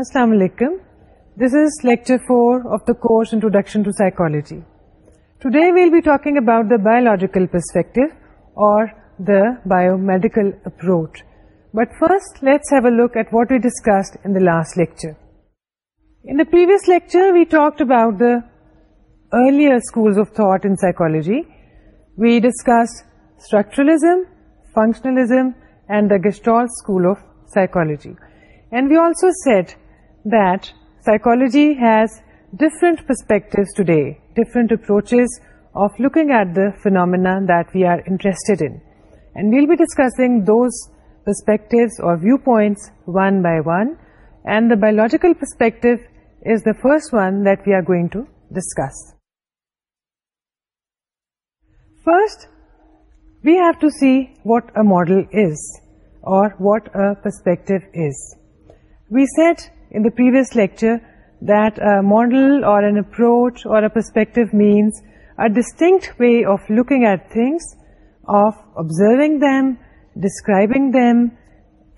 Assalamu alaikum. This is lecture 4 of the course Introduction to Psychology. Today we will be talking about the biological perspective or the biomedical approach. But first let's have a look at what we discussed in the last lecture. In the previous lecture we talked about the earlier schools of thought in psychology. We discussed structuralism, functionalism and the Gestalt school of psychology. And we also said that psychology has different perspectives today, different approaches of looking at the phenomena that we are interested in. And we'll be discussing those perspectives or viewpoints one by one, and the biological perspective is the first one that we are going to discuss. First, we have to see what a model is or what a perspective is. We said in the previous lecture that a model or an approach or a perspective means a distinct way of looking at things, of observing them, describing them,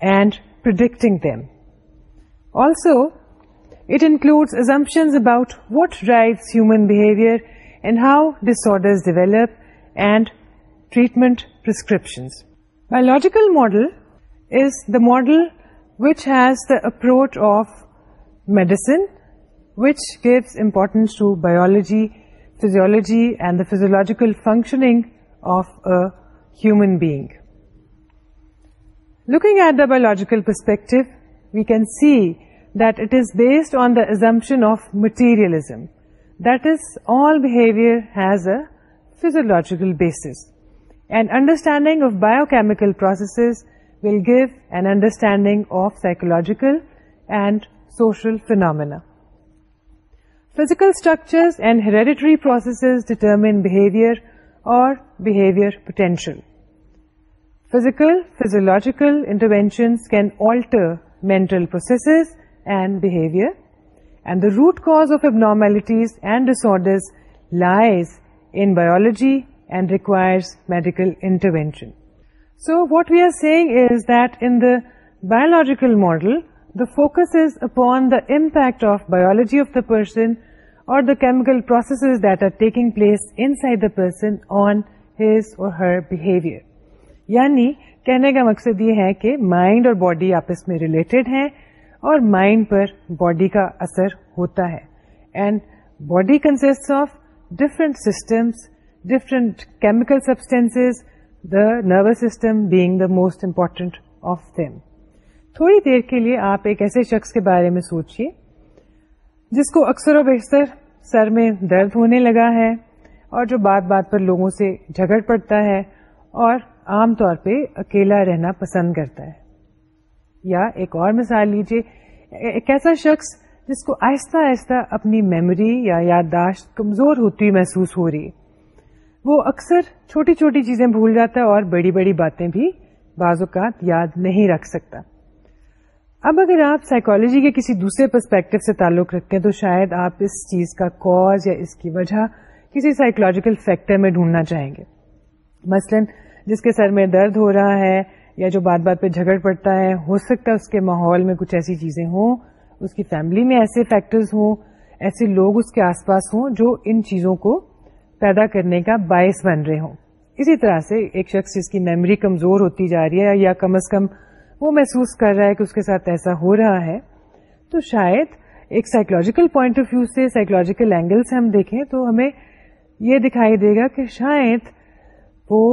and predicting them. Also, it includes assumptions about what drives human behavior and how disorders develop and treatment prescriptions. Biological model is the model which has the approach of medicine, which gives importance to biology, physiology, and the physiological functioning of a human being. Looking at the biological perspective, we can see that it is based on the assumption of materialism. That is, all behavior has a physiological basis. And understanding of biochemical processes will give an understanding of psychological and social phenomena. Physical structures and hereditary processes determine behavior or behavior potential. Physical, physiological interventions can alter mental processes and behavior, and the root cause of abnormalities and disorders lies in biology and requires medical intervention. So what we are saying is that in the biological model the focus is upon the impact of biology of the person or the chemical processes that are taking place inside the person on his or her behaviour یعنی کہنے کا مقصد یہ ہے کہ mind اور body آپس میں ریلیٹڈ ہیں اور مائنڈ پر باڈی کا اثر ہوتا ہے and body consist of different systems different chemical substances nervous system being the most important of them تھوڑی دیر کے لیے آپ ایک ایسے شخص کے بارے میں سوچیے جس کو اکثر و بیشتر سر میں درد ہونے لگا ہے اور جو بات بات پر لوگوں سے جھگڑ پڑتا ہے اور عام طور پہ اکیلا رہنا پسند کرتا ہے یا ایک اور مثال لیجیے ایک ایسا شخص جس کو آہستہ آہستہ اپنی میموری یا یادداشت کمزور ہوتی محسوس ہو رہی ہے وہ اکثر چھوٹی چھوٹی چیزیں بھول جاتا ہے اور بڑی بڑی باتیں بھی بعض اوقات یاد نہیں رکھ سکتا اب اگر آپ سائیکالوجی کے کسی دوسرے پرسپیکٹو سے تعلق رکھتے ہیں تو شاید آپ اس چیز کا کوز یا اس کی وجہ کسی سائیکولوجیکل فیکٹر میں ڈھونڈنا چاہیں گے مثلا جس کے سر میں درد ہو رہا ہے یا جو بات بات پہ جھگڑ پڑتا ہے ہو سکتا ہے اس کے ماحول میں کچھ ایسی چیزیں ہوں اس کی فیملی میں ایسے فیکٹرز ہوں ایسے لوگ اس کے آس پاس ہوں جو ان چیزوں کو پیدا کرنے کا باعث بن رہے ہوں اسی طرح سے ایک شخص جس کی میموری کمزور ہوتی جا رہی ہے یا کم از کم وہ محسوس کر رہا ہے کہ اس کے ساتھ ایسا ہو رہا ہے تو شاید ایک سائیکولوجیکل پوائنٹ آف ویو سے سائیکولوجیکل اینگل سے ہم دیکھیں تو ہمیں یہ دکھائی دے گا کہ شاید وہ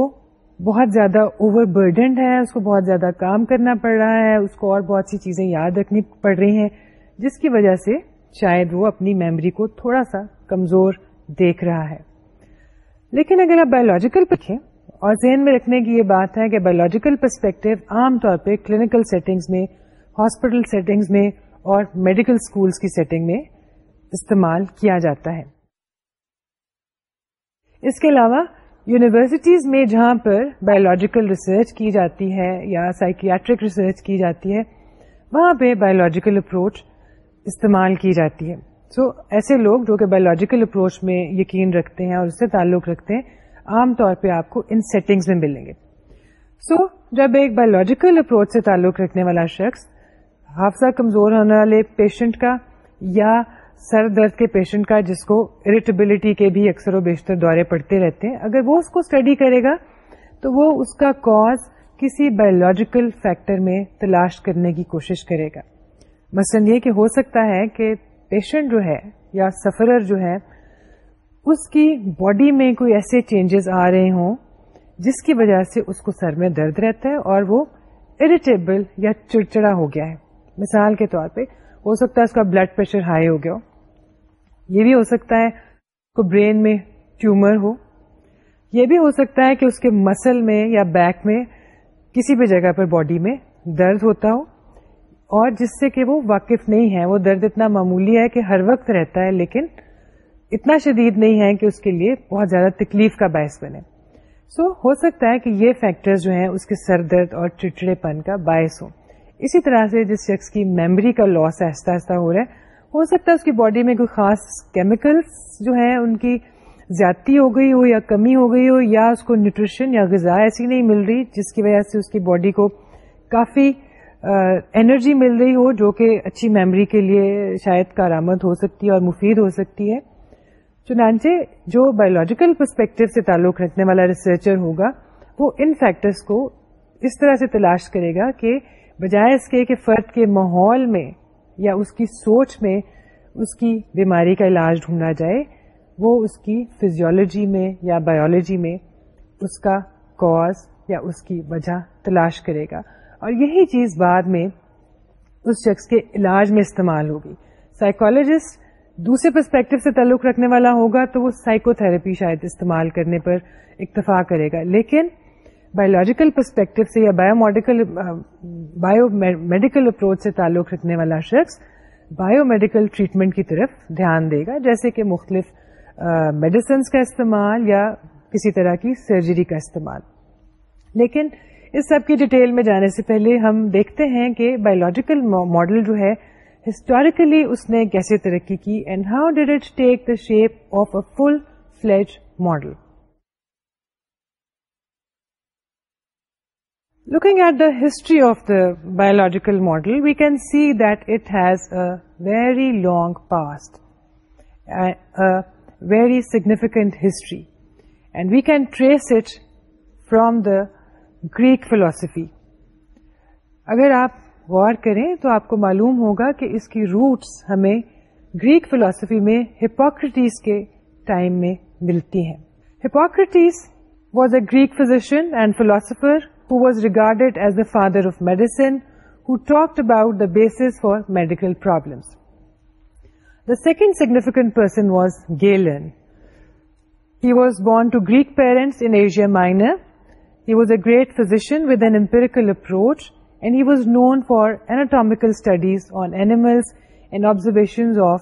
بہت زیادہ اوور برڈنڈ ہے اس کو بہت زیادہ کام کرنا پڑ رہا ہے اس کو اور بہت سی چیزیں یاد رکھنی پڑ رہی ہیں جس کی وجہ سے شاید وہ اپنی میموری کو تھوڑا سا کمزور دیکھ رہا ہے لیکن اگر آپ بایولوجیکل دیکھیں اور ذہن میں رکھنے کی یہ بات ہے کہ بایولوجیکل پرسپیکٹو عام طور پہ کلینکل سیٹنگز میں ہاسپٹل سیٹنگز میں اور میڈیکل اسکولس کی سیٹنگ میں استعمال کیا جاتا ہے اس کے علاوہ یونیورسٹیز میں جہاں پر بایولوجیکل ریسرچ کی جاتی ہے یا سائکیاٹرک ریسرچ کی جاتی ہے وہاں پہ بایولوجیکل اپروچ استعمال کی جاتی ہے سو so, ایسے لوگ جو کہ بایولوجیکل اپروچ میں یقین رکھتے ہیں اور اس سے تعلق رکھتے ہیں عام طور پہ آپ کو ان سیٹنگز میں ملیں گے سو so, جب ایک بایولوجیکل اپروچ سے تعلق رکھنے والا شخص حافظہ کمزور ہونے والے پیشنٹ کا یا سر درد کے پیشنٹ کا جس کو اریٹیبلٹی کے بھی اکثر و بیشتر دورے پڑتے رہتے ہیں اگر وہ اس کو اسٹڈی کرے گا تو وہ اس کا کاز کسی بایولوجیکل فیکٹر میں تلاش کرنے کی کوشش کرے گا مثلاً یہ کہ ہو سکتا ہے کہ پیشنٹ جو ہے یا سفرر جو ہے اس کی باڈی میں کوئی ایسے چینجز آ رہے ہوں جس کی وجہ سے اس کو سر میں درد رہتا ہے اور وہ اریٹیبل یا چڑچڑا ہو گیا ہے مثال کے طور پہ ہو سکتا ہے اس کا بلڈ پریشر ہائی ہو گیا ہو یہ بھی ہو سکتا ہے اس کو برین میں ٹیومر ہو یہ بھی ہو سکتا ہے کہ اس کے مسل میں یا بیک میں کسی بھی جگہ پر باڈی میں درد ہوتا ہو اور جس سے کہ وہ واقف نہیں ہے وہ درد اتنا معمولی ہے کہ ہر وقت رہتا ہے لیکن اتنا شدید نہیں ہے کہ اس کے لیے بہت زیادہ تکلیف کا باعث بنے سو so, ہو سکتا ہے کہ یہ فیکٹر جو ہیں اس کے سر درد اور چڑچڑے پن کا باعث ہو اسی طرح سے جس شخص کی میموری کا لاس آہستہ آہستہ ہو رہا ہے ہو سکتا ہے اس کی باڈی میں کوئی خاص کیمیکلس جو ہیں ان کی زیادتی ہو گئی ہو یا کمی ہو گئی ہو یا اس کو نیوٹریشن یا غذا ایسی نہیں مل رہی جس کی وجہ سے اس کی باڈی کو کافی انرجی مل رہی ہو جو کہ اچھی میموری کے لیے شاید کارآمد ہو سکتی ہے اور مفید ہو سکتی ہے چنانچہ جو بایولوجیکل پرسپیکٹو سے تعلق رکھنے والا ریسرچر ہوگا وہ ان فیکٹرس کو اس طرح سے تلاش کرے گا کہ بجائے اس کے فرد کے ماحول میں یا اس کی سوچ میں اس کی بیماری کا علاج ڈھونڈا جائے وہ اس کی فزیولوجی میں یا بایولوجی میں اس کا کاز یا اس کی وجہ تلاش کرے گا اور یہی چیز بعد میں اس شخص کے علاج میں استعمال ہوگی سائیکولوجسٹ دوسرے پرسپیکٹو سے تعلق رکھنے والا ہوگا تو وہ سائیکو تھراپی شاید استعمال کرنے پر اکتفا کرے گا لیکن بایولوجیکل پرسپیکٹو سے یا biomedical bio medical approach سے تعلق رکھنے والا شخص بایو میڈیکل ٹریٹمنٹ کی طرف دھیان دے گا جیسے کہ مختلف میڈیسنس کا استعمال یا کسی طرح کی سرجری کا استعمال لیکن اس سب کی ڈیٹیل میں جانے سے پہلے ہم دیکھتے ہیں کہ بایولوجیکل ماڈل جو ہے ہسٹوریکلی اس نے کیسے ترقی کی and how did it take the shape of a full fledged model looking at the history of the biological model we can see that it has a very long past a, a very significant history and we can trace it from the Greek philosophy اگر آپ غور کریں تو آپ کو معلوم ہوگا کہ اس کی روٹس ہمیں گریک فلاسفی میں ہپوکریٹیز کے ٹائم میں ملتی ہیں Hippocrates was a Greek physician and philosopher who was regarded as the father of medicine who talked about the basis for medical problems the second significant person was Galen he was born to Greek parents in Asia Minor he was a great physician with an empirical approach and he was known for anatomical studies on animals and observations of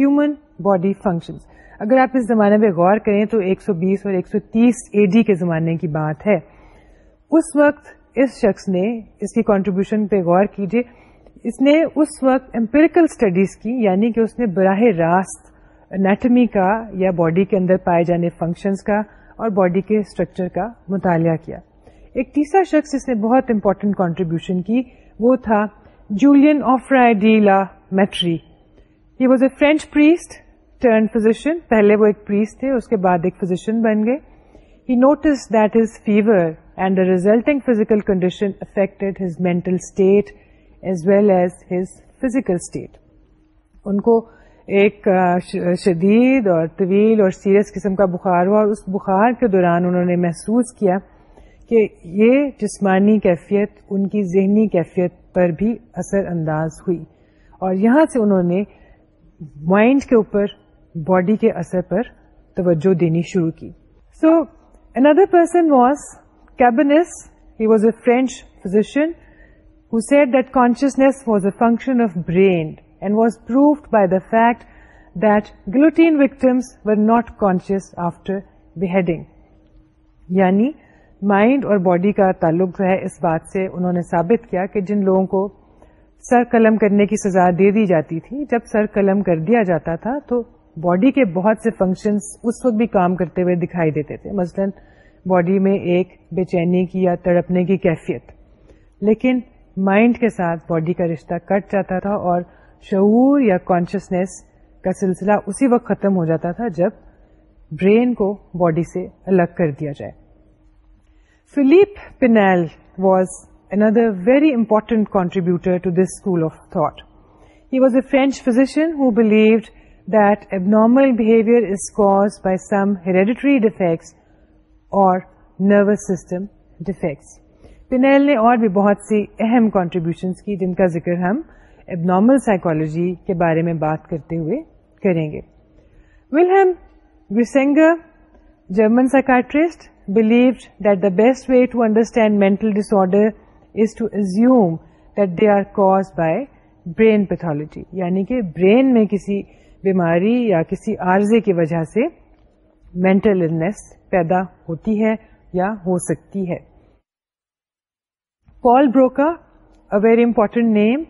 human body functions اگر آپ اس زمانے میں غور کریں تو 120 اور 130 AD A D کے زمانے کی بات ہے اس وقت اس شخص نے اس کی کانٹریبیوشن پہ غور کیجیے اس نے اس وقت امپیریکل اسٹڈیز کی یعنی کہ اس نے براہ راست انیٹمی کا یا باڈی کے اندر پائے جانے فنکشنز کا اور باڈی کے اسٹرکچر کا مطالعہ کیا ایک تیسرا شخص اس نے بہت امپورٹنٹ کانٹریبیوشن کی وہ تھا Julien de La Mettrie was a French priest turn پہلے وہ ایک تھے اس کے بعد ایک فزیشن بن گئے he notice that his fever and the resulting physical condition affected his mental state as well as his physical state ان کو ایک شدید اور طویل اور سیریس قسم کا بخار ہوا اور اس بخار کے دوران انہوں نے محسوس کیا کہ یہ جسمانی کیفیت ان کی ذہنی کیفیت پر بھی اثر انداز ہوئی اور یہاں سے انہوں نے مائنڈ کے اوپر باڈی کے اثر پر توجہ دینی شروع کی so another person was Cabanis he was a French physician who said that consciousness was a function of brain and was proved by the fact that guillotine victims were not conscious after beheading یعنی mind اور body کا تعلق جو ہے اس بات سے انہوں نے ثابت کیا کہ جن لوگوں کو سر قلم کرنے کی سزا دے دی جاتی تھی جب سر قلم کر دیا جاتا تھا تو باڈی کے بہت سے فنکشنز اس وقت بھی کام کرتے ہوئے دکھائی دیتے تھے مثلا باڈی میں ایک بے چینی کی یا تڑپنے کی کیفیت لیکن مائنڈ کے ساتھ باڈی کا رشتہ کٹ جاتا تھا اور شعور یا کانشیسنیس کا سلسلہ اسی وقت ختم ہو جاتا تھا جب برین کو باڈی سے الگ کر دیا جائے Philippe Pinel was another very important contributor to this school of thought he was a French physician who believed that abnormal behaviour is caused by some hereditary defects or nervous system defects Pinel نے اور بھی بہت سی اہم contribution کی جن کا ذکر ہم ایبنارمل سائکالوجی کے بارے میں بات کرتے ہوئے کریں گے Wilhelm Griesinger German psychiatrist believed that the best way to understand mental disorder is to assume that they are caused by brain pathology یعنی کہ برین میں کسی بیماری یا کسی عارضے کی وجہ سے مینٹل النےس پیدا ہوتی ہے یا ہو سکتی ہے Paul Broca a very important name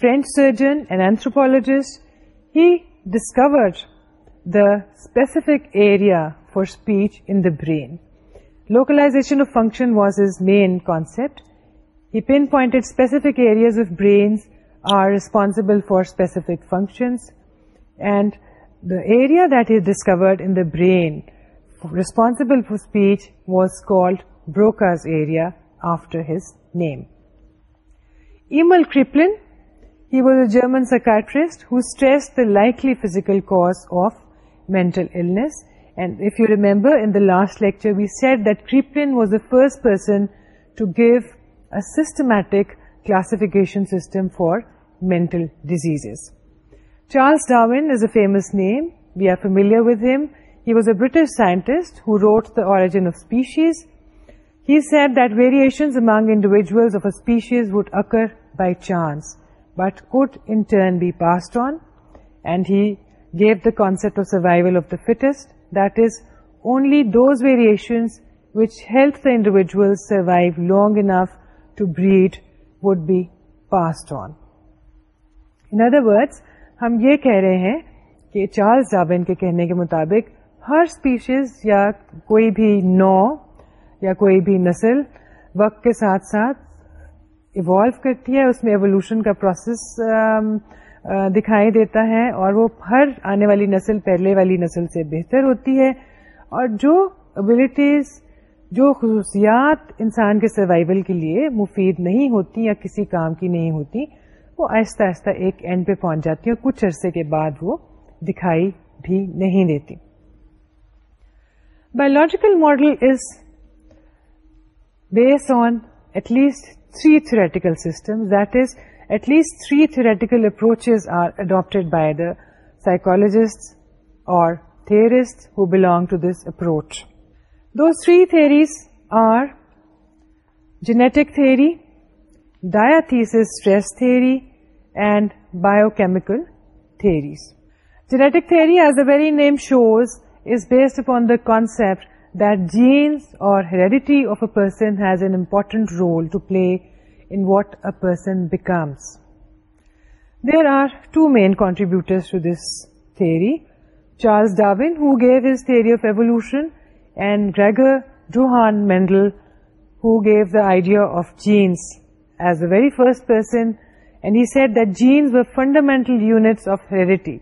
French surgeon and anthropologist he discovered the specific area for speech in the brain Localization of function was his main concept. He pinpointed specific areas of brains are responsible for specific functions, and the area that he discovered in the brain responsible for speech was called Broca's area, after his name. Emil Kraepelin, he was a German psychiatrist who stressed the likely physical cause of mental illness, and if you remember, in the last lecture we said that Kripke was the first person to give a systematic classification system for mental diseases. Charles Darwin is a famous name. We are familiar with him. He was a British scientist who wrote The Origin of Species. He said that variations among individuals of a species would occur by chance, but could in turn be passed on, and he gave the concept of survival of the fittest, only those variations which helped the individual survive long enough to breed would be passed on in other words ہم یہ کہہ رہے ہیں کہ Charles ڈابن کے کہنے کے مطابق ہر اسپیشیز یا کوئی بھی نو یا کوئی بھی نسل وقت کے ساتھ ساتھ ایوالو کرتی ہے اس میں ایولیوشن کا پروسیس دکھائی دیتا ہے اور وہ ہر آنے والی نسل پہلے والی نسل سے بہتر ہوتی ہے اور جو ابلیٹیز جو خصوصیات انسان کے سروائول کے لیے مفید نہیں ہوتی یا کسی کام کی نہیں ہوتی وہ آہستہ آہستہ ایک اینڈ پہ پہنچ جاتی اور کچھ عرصے کے بعد وہ دکھائی بھی نہیں دیتی biological model is based on at least three theoretical system that is At least 3 theoretical approaches are adopted by the psychologists or theorists who belong to this approach. Those 3 theories are genetic theory, diathesis stress theory, and biochemical theories. Genetic theory, as the very name shows, is based upon the concept that genes or heredity of a person has an important role to play in what a person becomes. There are two main contributors to this theory, Charles Darwin, who gave his theory of evolution, and Gregor Johann Mendel, who gave the idea of genes as the very first person, and he said that genes were fundamental units of heredity,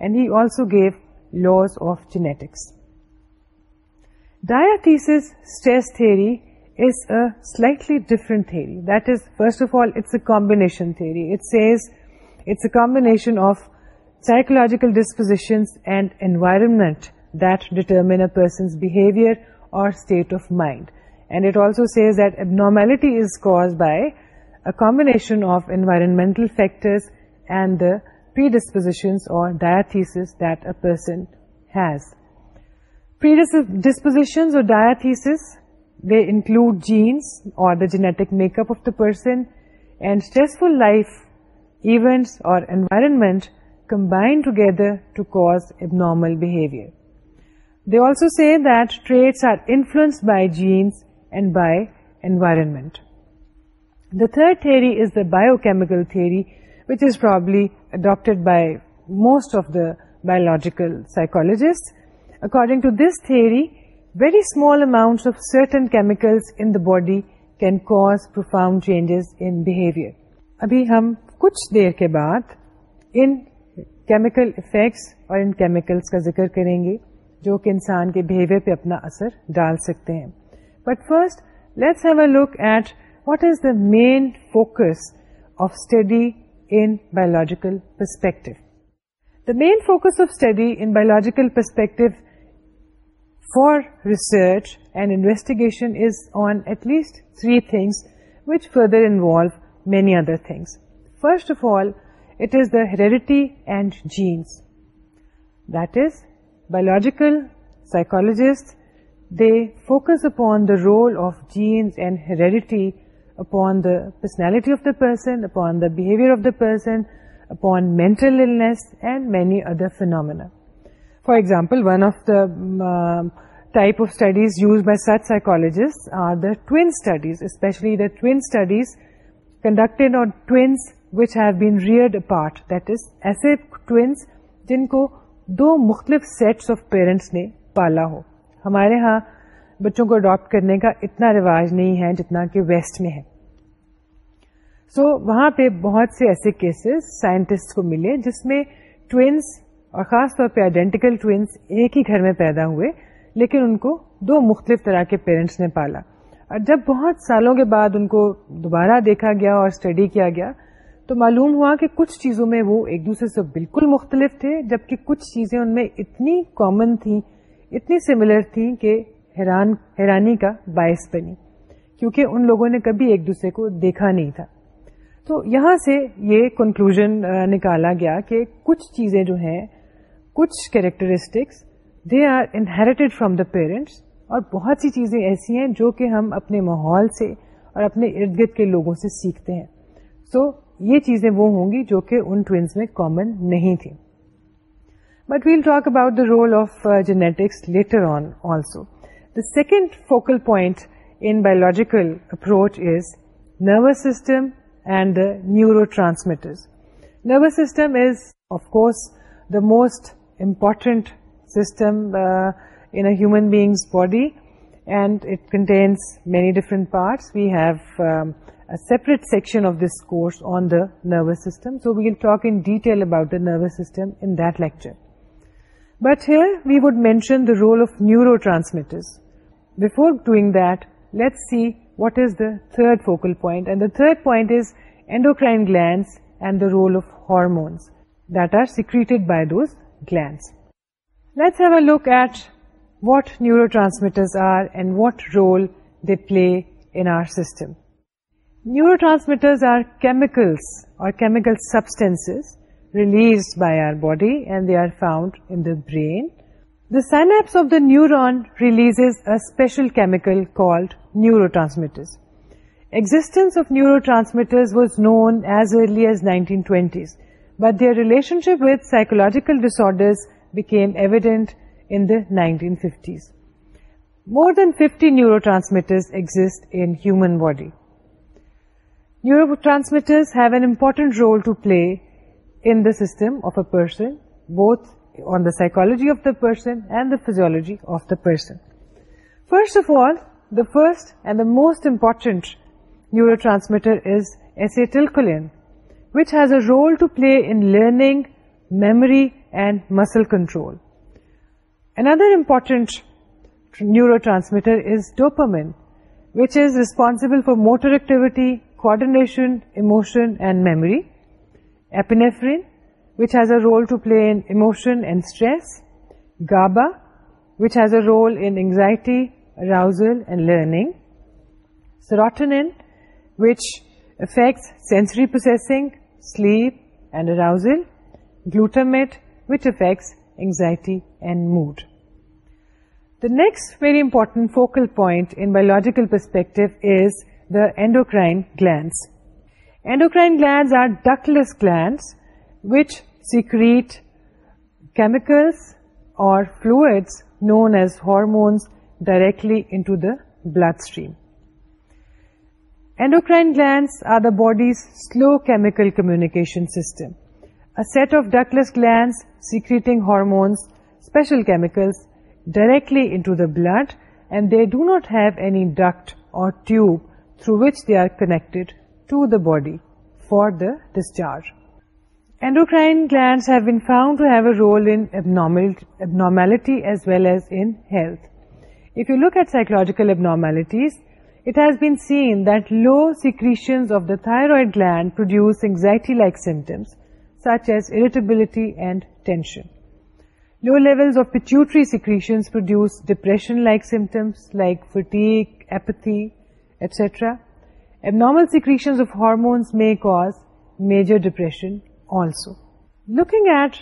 and he also gave laws of genetics. Diathesis stress theory is a slightly different theory. That is, first of all, it's a combination theory. It says it's a combination of psychological dispositions and environment that determine a person's behavior or state of mind. And it also says that abnormality is caused by a combination of environmental factors and the predispositions or diatheses that a person has. Predispositions or diatheses they include genes or the genetic makeup of the person, and stressful life events or environment combine together to cause abnormal behavior. They also say that traits are influenced by genes and by environment. The third theory is the biochemical theory, which is probably adopted by most of the biological psychologists. According to this theory, very small amount of certain chemicals in the body can cause profound changes in behaviour ابھی ہم کچھ دیر کے بعد ان chemical effects اور ان chemicals کا ذکر کریں گے جو کہ انسان کے بہیویئر پہ اپنا اثر ڈال سکتے ہیں but first let's have a look at what is the main focus of study in biological perspective the main focus of study in biological perspective for research and investigation is on at least three things, which further involve many other things. First of all, it is the heredity and genes. That is, biological psychologists, they focus upon the role of genes and heredity upon the personality of the person, upon the behavior of the person, upon mental illness and many other phenomena. For example one of the type of studies use by such psychologies are the twin studies especially the twin studies conducted on twins which have been reared apart that is ایسے twins جن کو دو مختلف sets of parents نے پالا ہو ہمارے ہاں بچوں کو اڈاپٹ کرنے کا اتنا رواج نہیں ہے جتنا کہ ویسٹ میں ہے سو so, وہاں پہ بہت سے ایسے کیسز سائنٹسٹ کو ملے جس میں ٹوینس اور خاص طور پہ آئیڈینٹیکل ٹوئنس ایک ہی گھر میں پیدا ہوئے لیکن ان کو دو مختلف طرح کے پیرنٹس نے پالا اور جب بہت سالوں کے بعد ان کو دوبارہ دیکھا گیا اور اسٹڈی کیا گیا تو معلوم ہوا کہ کچھ چیزوں میں وہ ایک دوسرے سے بالکل مختلف تھے جبکہ کچھ چیزیں ان میں اتنی کامن تھیں اتنی سملر تھیں کہ حیران حیرانی کا باعث بنی کیونکہ ان لوگوں نے کبھی ایک دوسرے کو دیکھا نہیں تھا تو یہاں سے یہ کنکلوژن نکالا گیا کہ کچھ چیزیں جو ہیں کچھ characteristics they are inherited from the parents اور بہت سی چیزیں ایسی ہیں جو کہ ہم اپنے ماحول سے اور اپنے ارد گرد کے لوگوں سے سیکھتے ہیں سو so, یہ چیزیں وہ ہوں گی جو کہ ان ٹوینس میں کامن نہیں تھیں but we'll talk about the role of genetics later on also the second focal point in biological approach is nervous system and the neurotransmitters nervous system is of course the most important system uh, in a human being's body, and it contains many different parts. We have um, a separate section of this course on the nervous system, so we will talk in detail about the nervous system in that lecture. But here we would mention the role of neurotransmitters. Before doing that, let's see what is the third focal point, and the third point is endocrine glands and the role of hormones that are secreted by those glands. Let's have a look at what neurotransmitters are and what role they play in our system. Neurotransmitters are chemicals or chemical substances released by our body, and they are found in the brain. The synapse of the neuron releases a special chemical called neurotransmitters. Existence of neurotransmitters was known as early as 1920s but their relationship with psychological disorders became evident in the 1950s. More than 50 neurotransmitters exist in human body. Neurotransmitters have an important role to play in the system of a person, both on the psychology of the person and the physiology of the person. First of all, the first and the most important neurotransmitter is acetylcholine which has a role to play in learning, memory, and muscle control. Another important neurotransmitter is dopamine, which is responsible for motor activity, coordination, emotion, and memory. Epinephrine, which has a role to play in emotion and stress. GABA, which has a role in anxiety, arousal, and learning. Serotonin, which affects sensory processing, sleep and arousal, glutamate, which affects anxiety and mood. The next very important focal point in biological perspective is the endocrine glands. Endocrine glands are ductless glands which secrete chemicals or fluids known as hormones directly into the bloodstream. Endocrine glands are the body's slow chemical communication system. A set of ductless glands secreting hormones, special chemicals, directly into the blood, and they do not have any duct or tube through which they are connected to the body for the discharge. Endocrine glands have been found to have a role in abnormality as well as in health. If you look at psychological abnormalities, it has been seen that low secretions of the thyroid gland produce anxiety-like symptoms such as irritability and tension. Low levels of pituitary secretions produce depression-like symptoms like fatigue, apathy, etc. Abnormal secretions of hormones may cause major depression also. Looking at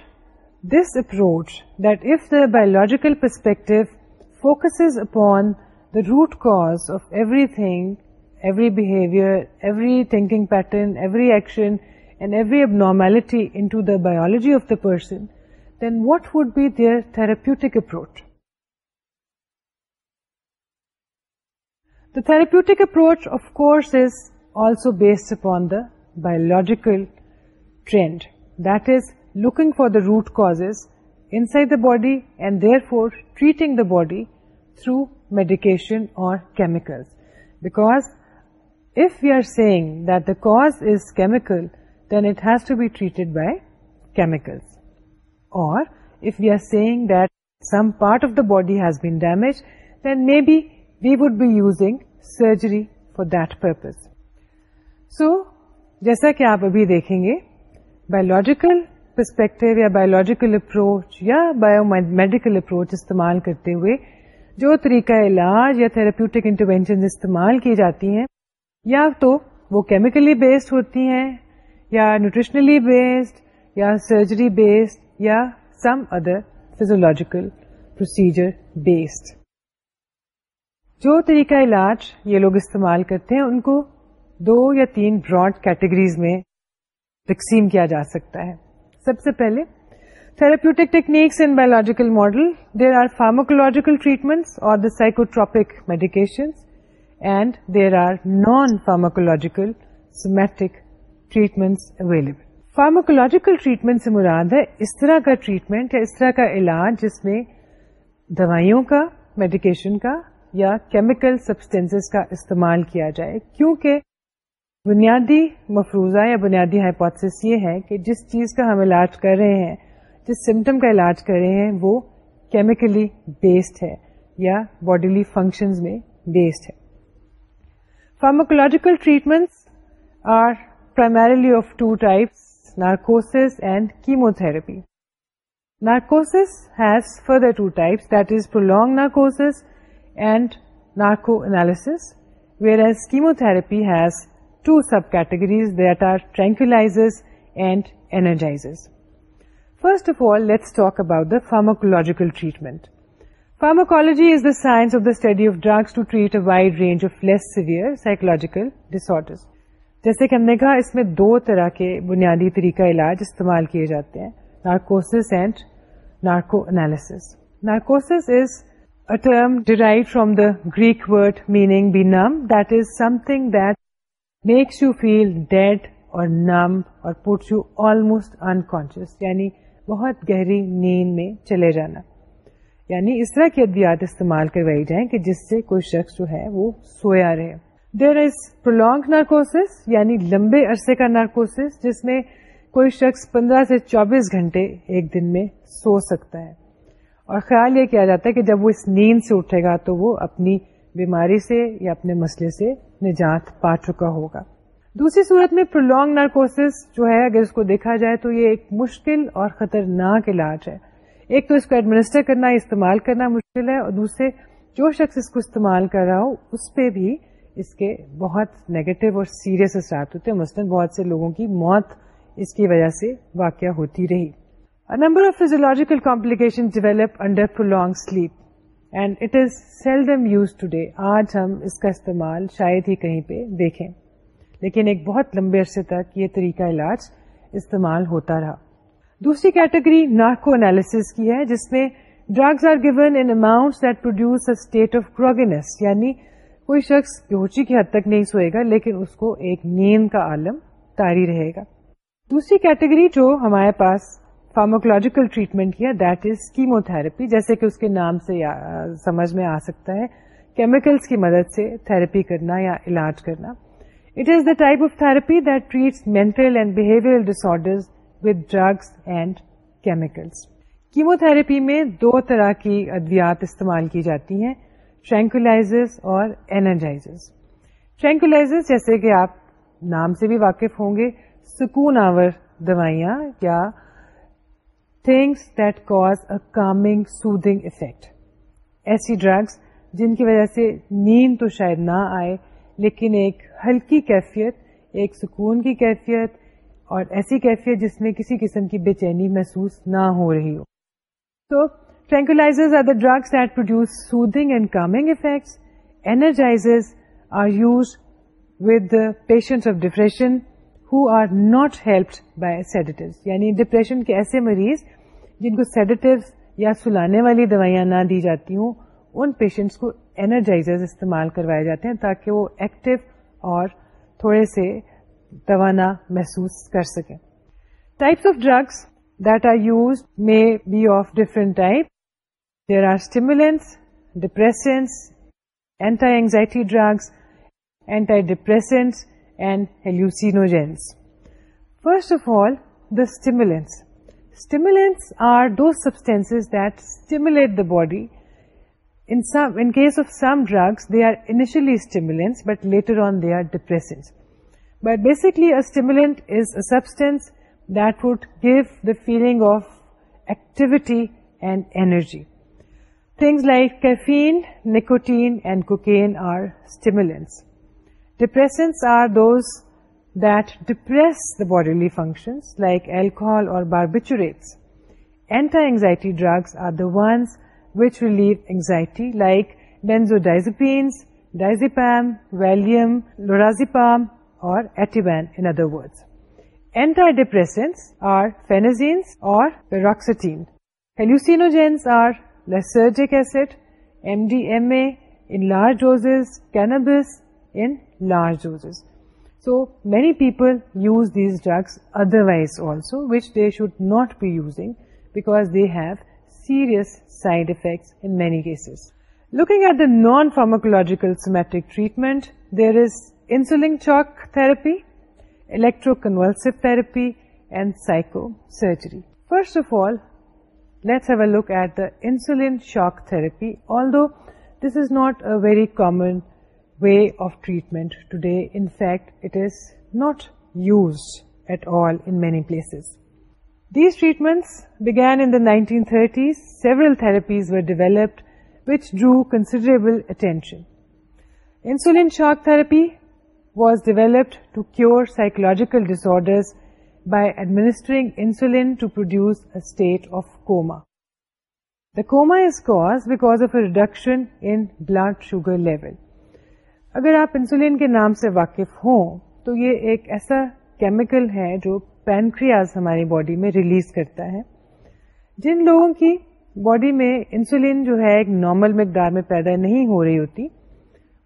this approach, that if the biological perspective focuses upon the root cause of everything, every behavior, every thinking pattern, every action, and every abnormality into the biology of the person, then what would be their therapeutic approach? The therapeutic approach, of course, is also based upon the biological trend, that is, looking for the root causes inside the body and therefore treating the body through medication or chemicals back if you are seeing the cause is chemical then it has to be treated by chemicals or if you are seeing that some part of the body has been damage maybe we would be using surgery for درپز so جیسا کہ آپ ابھی دیکھیں گے biological perspective یا biological approach یا bio medical approach استعمال کرتے ہوئے جو طریقہ علاج یا تھراپیوٹک انٹروینشن استعمال کی جاتی ہیں یا تو وہ کیمیکلی بیسڈ ہوتی ہیں یا نیوٹریشنلی بیسڈ یا سرجری بیسڈ یا some other physiological procedure based جو طریقہ علاج یہ لوگ استعمال کرتے ہیں ان کو دو یا تین براڈ کیٹیگریز میں تقسیم کیا جا سکتا ہے سب سے پہلے therapeutic techniques in biological model, there are pharmacological treatments or the psychotropic medications and there are non-pharmacological somatic treatments available. Pharmacological treatment سے مراد ہے اس طرح کا ٹریٹمنٹ یا اس طرح کا علاج جس میں دوائیوں کا میڈیکیشن کا یا کیمیکل سبسٹینسز کا استعمال کیا جائے کیونکہ بنیادی مفروضہ یا بنیادی ہائپوتھس یہ ہے کہ جس چیز کا ہم علاج کر رہے ہیں جس سمٹم کا علاج کر رہے ہیں وہ کیمیکلی بیسڈ ہے یا باڈیلی فنکشنز میں بیسڈ ہے pharmacological treatments are primarily of two types narcosis and chemotherapy narcosis has further two types that is prolonged long narcosis and narco analysis whereas chemotherapy has two subcategories that are tranquilizers and energizers first of all let's talk about pharmacological treatment. Treatment is is the science of study of drugs to treat wide range of less severe psychological dish disorders. جیسے کہ کہا اس میں دو طرح کے بنیادی طریقہ علاج استعمال کیے جاتے ہیں narcosis and narco analysis narcosis is a term derived from the Greek word meaning be numb that is something that makes you feel dead or numb or pots you almost unconscious یعنی بہت گہری نیند میں چلے جانا یعنی اس طرح کی ادبیات استعمال کروائی جائیں کہ جس سے کوئی شخص جو ہے وہ سویا رہے دیر از پرولونگ نارکوس یعنی لمبے عرصے کا نارکوس جس میں کوئی شخص پندرہ سے چوبیس گھنٹے ایک دن میں سو سکتا ہے اور خیال یہ کیا جاتا ہے کہ جب وہ اس نیند سے اٹھے گا تو وہ اپنی بیماری سے یا اپنے مسئلے سے نجات پا چکا ہوگا دوسری صورت میں پرولونگ نرکوسس جو ہے اگر اس کو دیکھا جائے تو یہ ایک مشکل اور خطرناک علاج ہے ایک تو اس کو ایڈمنسٹر کرنا استعمال کرنا مشکل ہے اور دوسرے جو شخص اس کو استعمال کر رہا ہو اس پہ بھی اس کے بہت نیگیٹو اور سیریس اثرات ہوتے ہیں مثلاً بہت سے لوگوں کی موت اس کی وجہ سے واقع ہوتی رہی number of physiological complication develop under prolonged sleep and it is seldom used today آج ہم اس کا استعمال شاید ہی کہیں پہ دیکھیں لیکن ایک بہت لمبے عرصے تک یہ طریقہ علاج استعمال ہوتا رہا دوسری کیٹیگری نارکو کو کی ہے جس میں drugs are given in amount that produce a state of grogginess یعنی کوئی شخص گہچی کی حد تک نہیں سوئے گا لیکن اس کو ایک نیند کا عالم تاری رہے گا دوسری کیٹیگری جو ہمارے پاس فارموکولوجیکل ٹریٹمنٹ کیا دیٹ از کیمو تھراپی جیسے کہ اس کے نام سے سمجھ میں آ سکتا ہے کیمیکلس کی مدد سے تھراپی کرنا یا علاج کرنا it is the type of therapy that treat mental and behaviour disorders with drugs and chemicals chemotherapy میں دو طرح کی ادویات استعمال کی جاتی ہیں ٹرنکولازرز اور اینرجائز ٹرنکولازر جیسے کہ آپ نام سے بھی واقف ہوں گے سکون آور دوائیاں یا things that cause a calming soothing effect ایسی ڈرگس جن کی وجہ سے نیند تو شاید نہ آئے لیکن ایک ہلکی کیفیت ایک سکون کی کیفیت اور ایسی کیفیت جس میں کسی قسم کی بے چینی محسوس نہ ہو رہی ہو تو tranquilizers are the drugs that produce and calming effects energizers are use with patient of depression who are not helped by sedative یعنی ڈپریشن کے ایسے مریض جن کو سیڈیٹوز یا سلانے والی دوائیاں نہ دی جاتی ہوں ان پیشنٹس کو اینرجائزر استعمال کروائے جاتے ہیں تاکہ وہ ایکٹیو اور تھوڑے سے توانا محسوس کر سکیں types of drugs that are use may be of different type there are stimulants depressants anti anxiety drugs antidepressants and hallucinogens first of all the stimulants stimulants are those substance that stimulate the body In case of some drugs, they are initially stimulants, but later on they are depressants. But basically a stimulant is a substance that would give the feeling of activity and energy. Things like caffeine, nicotine and cocaine are stimulants. Depressants are those that depress the bodily functions like alcohol or barbiturates. Anti-anxiety drugs are the ones which relieve anxiety, like benzodiazepines, diazepam, Valium, lorazepam, or Ativan, in other words. Antidepressants are phenazines or paroxetine. Hallucinogens are lysergic acid, MDMA in large doses, cannabis in large doses. So, many people use these drugs otherwise also, which they should not be using because they have serious side effects in many cases. Looking at the non-pharmacological somatic treatment, there is insulin shock therapy, electroconvulsive therapy, and psychosurgery. First of all, let's have a look at the insulin shock therapy, although this is not a very common way of treatment today. In fact, it is not used at all in many places. These treatments began in the nineteen thirties several therapies were developed which drew considerable attention insulin shock therapy was developed to cure psychological disorders by administering insulin to produce state of coma the coma is caused because of a reduction in blood sugar level اگر آپ insulin کے نام سے واقف ہوں تو یہ ایک ایسا کیمیکل ہے جو پینکریاز ہماری باڈی میں ریلیز کرتا ہے جن لوگوں کی باڈی میں انسولین جو ہے ایک نارمل مقدار میں پیدا نہیں ہو رہی ہوتی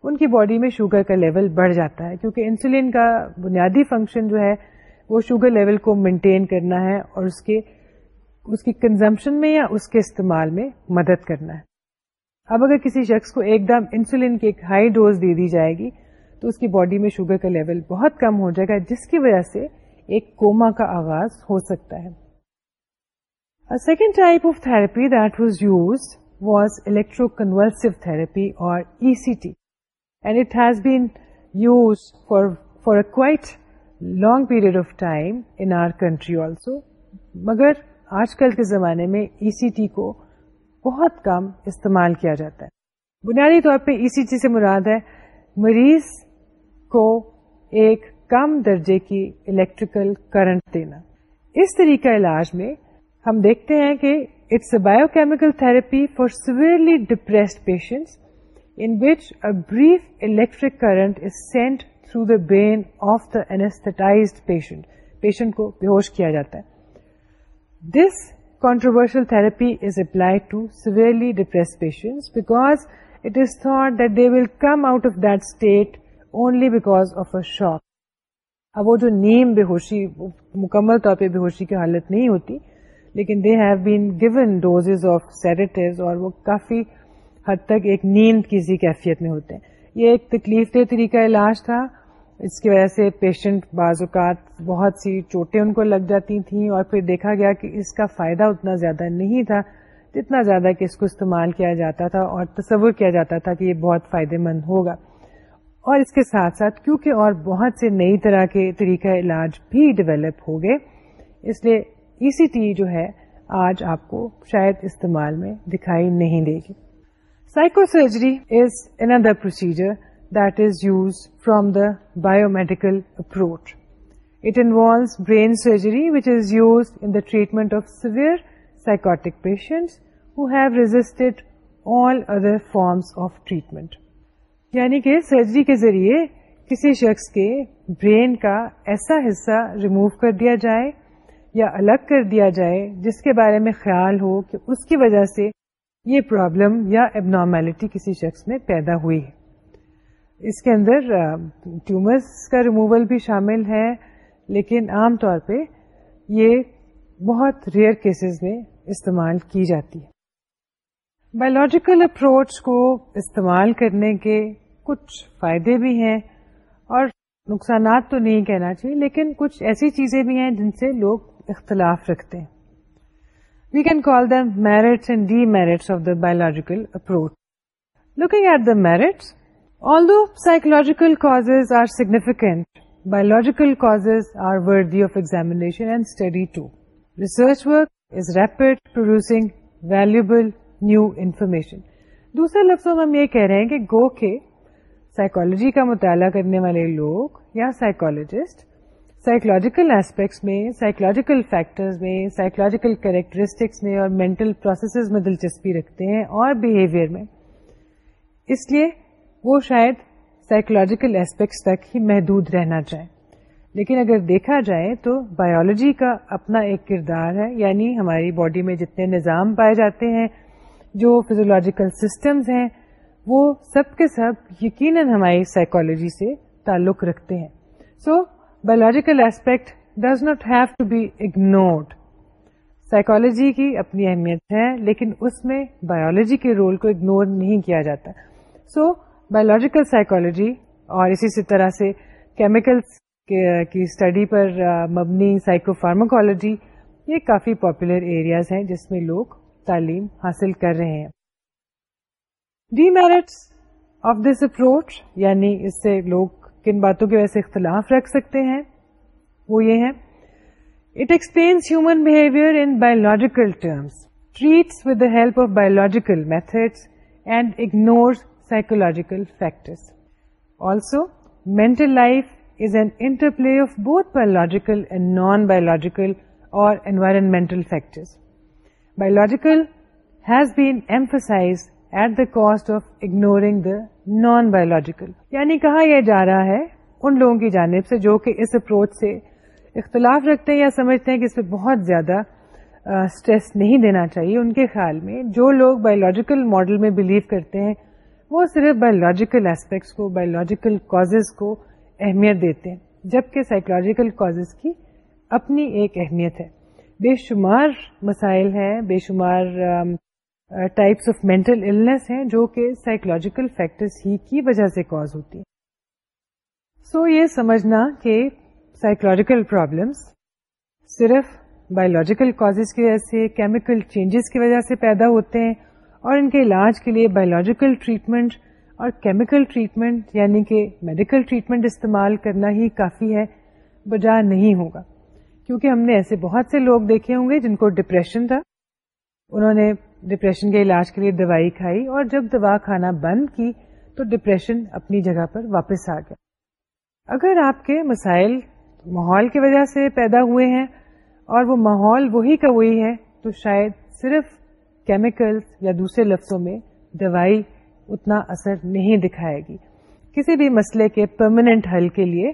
ان کی باڈی میں شوگر کا لیول بڑھ جاتا ہے کیونکہ انسولین کا بنیادی فنکشن جو ہے وہ شوگر لیول کو مینٹین کرنا ہے اور اس کے اس کی کنزمپشن میں یا اس کے استعمال میں مدد کرنا ہے اب اگر کسی شخص کو ایک دم انسولین کی ایک ہائی ڈوز دے دی جائے گی تو اس کی باڈی میں شوگر کا لیول بہت کم ہو جائے گا جس کی وجہ سے ایک کوما کا آغاز ہو سکتا ہے second type of therapy that was use was electroconvulsive therapy or E C T and it has been use for for a quite long period of time in our country also مگر آج کل کے زمانے میں ای C T کو بہت کم استعمال کیا جاتا ہے بنیادی طور پہ ای سی ٹی سے مراد ہے مریض کو ایک کم درجے کی الیکٹریکل کرنٹ دینا اس طریقہ علاج میں ہم دیکھتے ہیں کہ it's a biochemical therapy for severely depressed patients in which a brief electric current is sent through the brain of the anaesthetised patient patient کو بے ہوش کیا جاتا ہے this controversial therapy is applied to severely depressed patient because it is thought that they will come out of that state only because of shock. اب وہ جو نیم بے ہوشی مکمل طور پہ بے ہوشی کی حالت نہیں ہوتی لیکن they have been given doses of sedatives اور وہ کافی حد تک ایک نیند کی سی کیفیت میں ہوتے ہیں یہ ایک تکلیف دہ طریقہ علاج تھا اس کی وجہ سے پیشنٹ بعض اوقات بہت سی چوٹیں ان کو لگ جاتی تھیں اور پھر دیکھا گیا کہ اس کا فائدہ اتنا زیادہ نہیں تھا جتنا زیادہ کہ اس کو استعمال کیا جاتا تھا اور تصور کیا جاتا تھا کہ یہ بہت فائدے مند ہوگا اور اس کے ساتھ ساتھ کیونکہ اور بہت سے نئی طرح کے طریقہ علاج بھی ڈیولپ ہو گئے اس لیے ای سی ٹی جو ہے آج آپ کو شاید استعمال میں دکھائی نہیں دے گی psychosurgery is another procedure that is use from the biomedical approach it involves brain surgery which is use in the treatment of severe patient patients have resisted all other forms of treatment یعنی کہ surgery کے ذریعے کسی شخص کے brain کا ایسا حصہ ریموو کر دیا جائے یا الگ کر دیا جائے جس کے بارے میں خیال ہو کہ اس کی وجہ سے یہ پرابلم یا اب نارمیلٹی کسی شخص میں پیدا ہوئی ہے اس کے اندر ٹیومرس کا ریموول بھی شامل ہے لیکن عام طور پہ یہ بہت ریئر کیسز میں استعمال کی جاتی ہے بایولوجیکل اپروچ کو استعمال کرنے کے کچھ فائدے بھی ہیں اور نقصانات تو نہیں کہنا چاہیے لیکن کچھ ایسی چیزیں بھی ہیں جن سے لوگ اختلاف رکھتے ہیں we can call the merits and demerits of the biological approach looking at the merits although psychological cause are significant biological cause are worthy of examination and study to research work is rapid producing valuable new information دوسرے لفظوں میں ہم یہ کہہ رہے ہیں کہ گو کے سائیکولوجی کا مطالعہ کرنے والے لوگ یا سائیکولوجسٹ سائیکولوجیکل ایسپیکٹس میں سائیکولوجیکل فیکٹرز میں سائیکولوجیکل کیریکٹرسٹکس میں اور مینٹل پروسیسز میں دلچسپی رکھتے ہیں اور بہیویئر میں اس لیے وہ شاید سائیکولوجیکل ایسپیکٹس تک ہی محدود رہنا چاہیں لیکن اگر دیکھا جائے تو بایولوجی کا اپنا ایک کردار ہے یعنی ہماری باڈی میں جتنے نظام پائے جاتے ہیں جو فزولوجیکل سسٹمز ہیں وہ سب کے سب یقیناً ہماری سائیکولوجی سے تعلق رکھتے ہیں so biological aspect does not have to be ignored psychology کی اپنی اہمیت ہے لیکن اس میں بایولوجی کے رول کو اگنور نہیں کیا جاتا سو بایولوجیکل سائیکولوجی اور اسی طرح سے کیمیکلس کی اسٹڈی پر مبنی سائیکو فارماکولوجی یہ کافی پاپولر ایریاز ہیں جس میں لوگ تعلیم حاصل کر رہے ہیں D merits of this approach یعنی اس سے لوگ کن باتوں کے ویسے اختلاف رکھ سکتے ہیں وہ یہ ہے it explains human behaviour in biological terms traits with the help of biological methods and ignore psychological factors also mental life is interplay of both biological and non biological اور environmental factors biological has emphasised at the cost of ignoring the non biological یعنی کہا یہ جا رہا ہے ان لوگوں کی جانب سے جو کہ اس اپروچ سے اختلاف رکھتے ہیں یا سمجھتے ہیں کہ اس پہ بہت زیادہ اسٹریس نہیں دینا چاہیے ان کے خیال میں جو لوگ بایولوجیکل ماڈل میں بلیو کرتے ہیں وہ صرف بایولوجیکل اسپیکٹس کو بایولوجیکل کاز کو اہمیت دیتے ہیں جبکہ سائیکولوجیکل کاز کی اپنی ایک اہمیت ہے بے شمار مسائل ہیں بے شمار ٹائپس آف مینٹل النس ہیں جو کہ سائیکولوجیکل فیکٹرس ہی کی وجہ سے کاز ہوتی ہیں سو یہ سمجھنا کہ سائیکولوجیکل پرابلمس صرف بایولوجیکل کاز کی وجہ سے کیمیکل چینجز کی وجہ سے پیدا ہوتے ہیں اور ان کے علاج کے لیے بایولوجیکل ٹریٹمنٹ اور کیمیکل ٹریٹمنٹ یعنی کہ میڈیکل ٹریٹمنٹ استعمال کرنا ہی کافی ہے بجا نہیں ہوگا کیونکہ ہم نے ایسے بہت سے لوگ دیکھے ہوں گے جن کو ڈپریشن تھا انہوں نے ڈپریشن کے علاج کے لیے دوائی کھائی اور جب دوا کھانا بند کی تو ڈپریشن اپنی جگہ پر واپس آ گیا اگر آپ کے مسائل ماحول کی وجہ سے پیدا ہوئے ہیں اور وہ ماحول وہی کا وہی ہے تو شاید صرف کیمیکلس یا دوسرے لفظوں میں دوائی اتنا اثر نہیں دکھائے گی کسی بھی مسئلے کے پرماننٹ حل کے لیے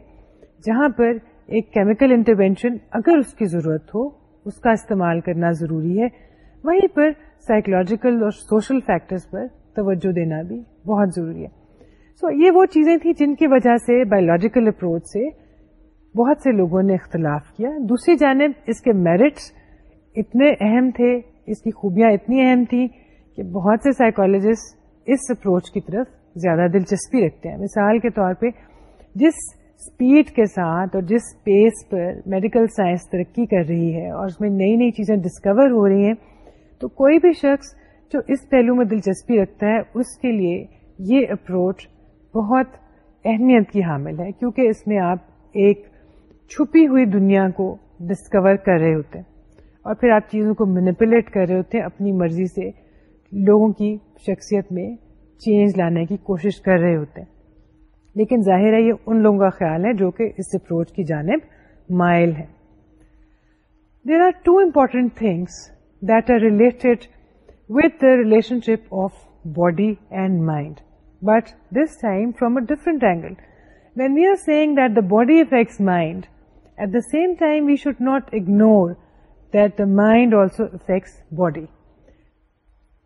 جہاں پر ایک کیمیکل انٹروینشن اگر اس کی ضرورت ہو اس کا استعمال کرنا ضروری ہے وہیں پر سائیکولوجیکل اور سوشل فیکٹرس پر توجہ دینا بھی بہت ضروری ہے سو so, یہ وہ چیزیں تھیں جن کی وجہ سے بایولوجیکل اپروچ سے بہت سے لوگوں نے اختلاف کیا دوسری جانب اس کے میرٹس اتنے اہم تھے اس کی خوبیاں اتنی اہم تھیں کہ بہت سے سائیکالوجسٹ اس اپروچ کی طرف زیادہ دلچسپی رکھتے ہیں مثال کے طور پہ جس اسپیڈ کے ساتھ اور جس پیس پر میڈیکل سائنس ترقی کر رہی ہے اور اس میں نئی نئی چیزیں ڈسکور ہو رہی ہیں تو کوئی بھی شخص جو اس پہلو میں دلچسپی رکھتا ہے اس کے لیے یہ اپروچ بہت اہمیت کی حامل ہے کیونکہ اس میں آپ ایک چھپی ہوئی دنیا کو ڈسکور کر رہے ہوتے ہیں اور پھر آپ چیزوں کو مینپولیٹ کر رہے ہوتے ہیں اپنی مرضی سے لوگوں کی شخصیت میں چینج لانے کی کوشش کر رہے ہوتے ہیں لیکن ظاہر ہے یہ ان لوگوں کا خیال ہے جو کہ اس اپروچ کی جانب مائل ہے there are two important things that are related with the relationship of body and mind, but this time from a different angle. When we are saying that the body affects mind, at the same time we should not ignore that the mind also affects body.